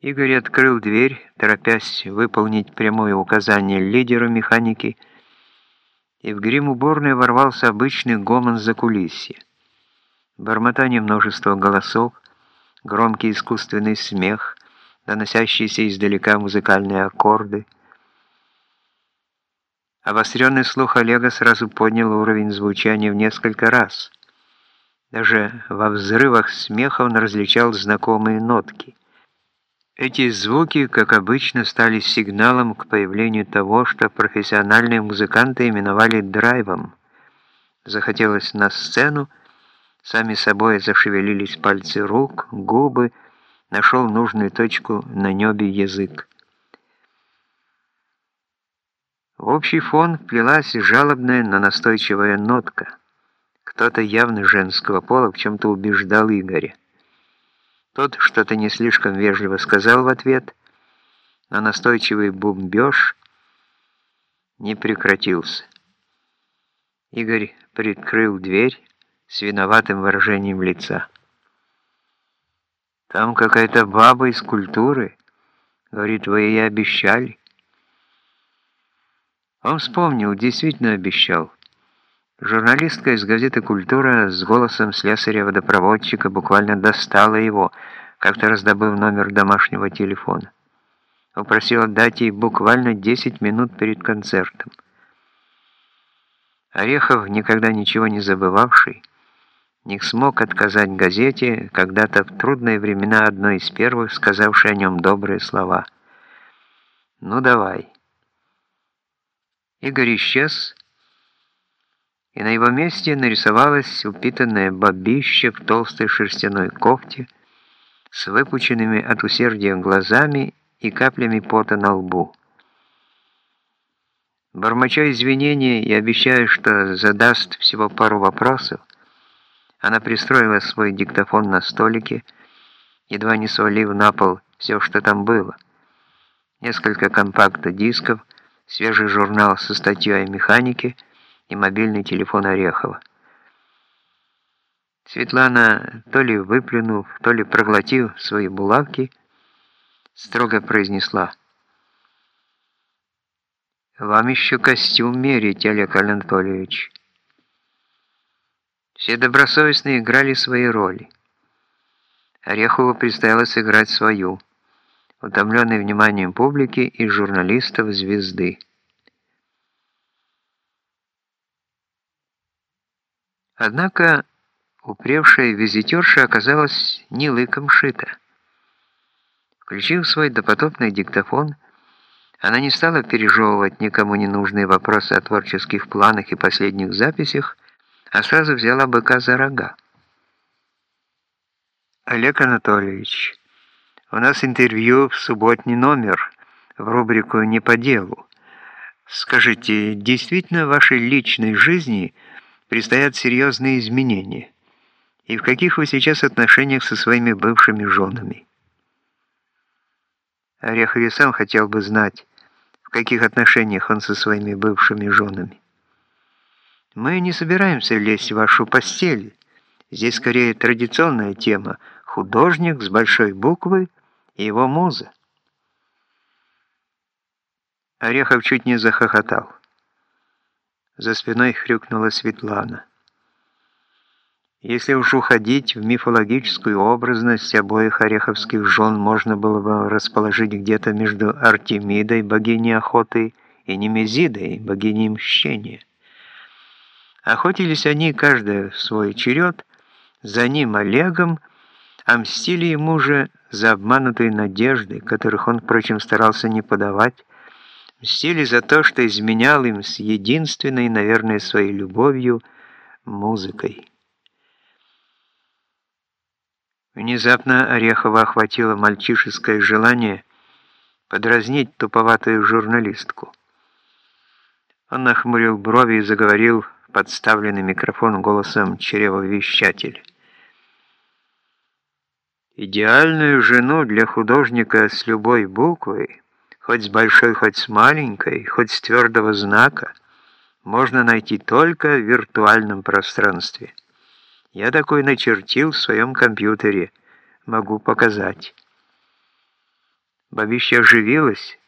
Игорь открыл дверь, торопясь выполнить прямое указание лидеру механики, и в грим-уборную ворвался обычный гомон за кулисье. Бормотание множества голосов, громкий искусственный смех, доносящиеся издалека музыкальные аккорды. Обостренный слух Олега сразу поднял уровень звучания в несколько раз. Даже во взрывах смеха он различал знакомые нотки. Эти звуки, как обычно, стали сигналом к появлению того, что профессиональные музыканты именовали драйвом. Захотелось на сцену, сами собой зашевелились пальцы рук, губы, нашел нужную точку на небе язык. В общий фон вплелась жалобная, но настойчивая нотка. Кто-то явно женского пола в чем-то убеждал Игоря. Тот что-то не слишком вежливо сказал в ответ, но настойчивый бомбеж не прекратился. Игорь приоткрыл дверь с виноватым выражением лица. «Там какая-то баба из культуры. Говорит, вы ей обещали». Он вспомнил, действительно обещал. Журналистка из газеты «Культура» с голосом слесаря-водопроводчика буквально достала его, как-то раздобыв номер домашнего телефона. Упросила дать ей буквально 10 минут перед концертом. Орехов, никогда ничего не забывавший, не смог отказать газете, когда-то в трудные времена одной из первых, сказавшей о нем добрые слова. «Ну давай». Игорь исчез, и на его месте нарисовалась упитанная бабища в толстой шерстяной кофте с выпученными от усердия глазами и каплями пота на лбу. Бормоча извинения и обещая, что задаст всего пару вопросов, она пристроила свой диктофон на столике, едва не свалив на пол все, что там было. Несколько компакт-дисков, свежий журнал со статьей о механике — и мобильный телефон Орехова. Светлана, то ли выплюнув, то ли проглотив свои булавки, строго произнесла. «Вам еще костюм мерить, Олег Анатольевич». Все добросовестно играли свои роли. Орехову предстояло сыграть свою, утомленный вниманием публики и журналистов «Звезды». Однако упревшая визитерша оказалась не лыком шита. Включив свой допотопный диктофон, она не стала пережевывать никому ненужные вопросы о творческих планах и последних записях, а сразу взяла быка за рога. «Олег Анатольевич, у нас интервью в субботний номер в рубрику «Не по делу». Скажите, действительно в вашей личной жизни – предстоят серьезные изменения. И в каких вы сейчас отношениях со своими бывшими женами? Орехов сам хотел бы знать, в каких отношениях он со своими бывшими женами. Мы не собираемся лезть в вашу постель. Здесь скорее традиционная тема – художник с большой буквы и его муза. Орехов чуть не захохотал. За спиной хрюкнула Светлана. Если уж уходить в мифологическую образность обоих ореховских жен можно было бы расположить где-то между Артемидой, богиней охоты, и Немезидой, богиней мщения. Охотились они, каждая в свой черед, за ним Олегом, а мстили ему же за обманутые надежды, которых он, впрочем, старался не подавать, мстили за то, что изменял им с единственной, наверное, своей любовью – музыкой. Внезапно Орехова охватило мальчишеское желание подразнить туповатую журналистку. Он нахмурил брови и заговорил подставленный микрофон голосом чревовещателя. «Идеальную жену для художника с любой буквой – хоть с большой, хоть с маленькой, хоть с твердого знака, можно найти только в виртуальном пространстве. Я такой начертил в своем компьютере, могу показать. Бабища оживилась,